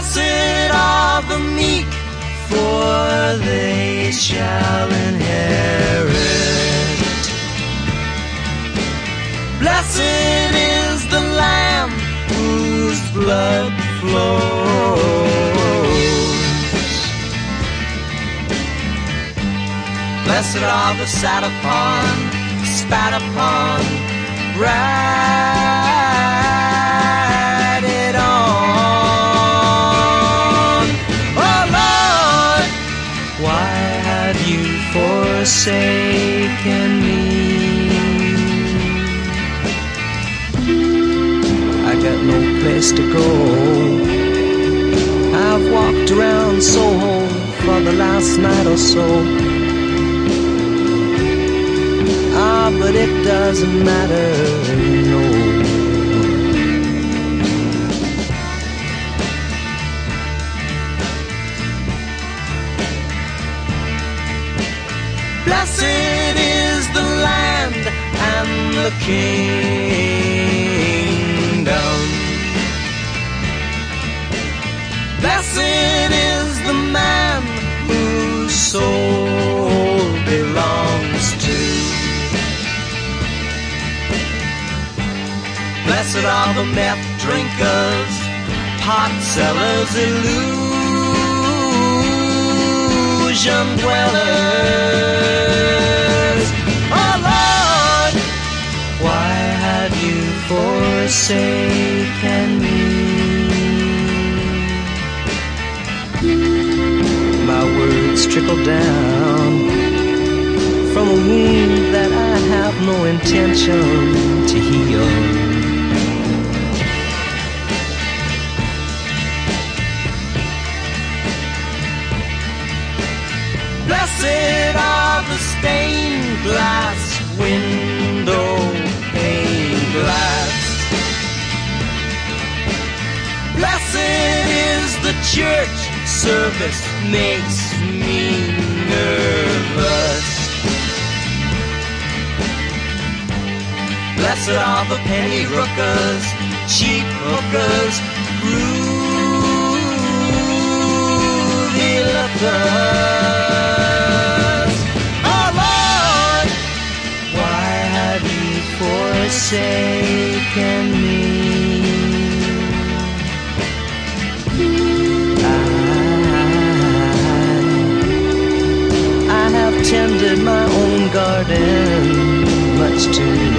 Blessed are the meek, for they shall inherit. Blessed is the Lamb whose blood flows. Blessed are the sat upon, spat upon, ride forsaken me? I got no place to go. I've walked around Soho for the last night or so. Ah, but it doesn't matter, Blessed is the land and the kingdom. Blessed is the man whose soul belongs to. Blessed are the meth drinkers, pot sellers, illusion dwellers. Forsaken me? My words trickle down from a wound that I have no intention to heal. Blessed are the stained glass window church service makes me nervous. Blessed are the penny rookers, cheap hookers, groovy lookers. Tended my own garden much too.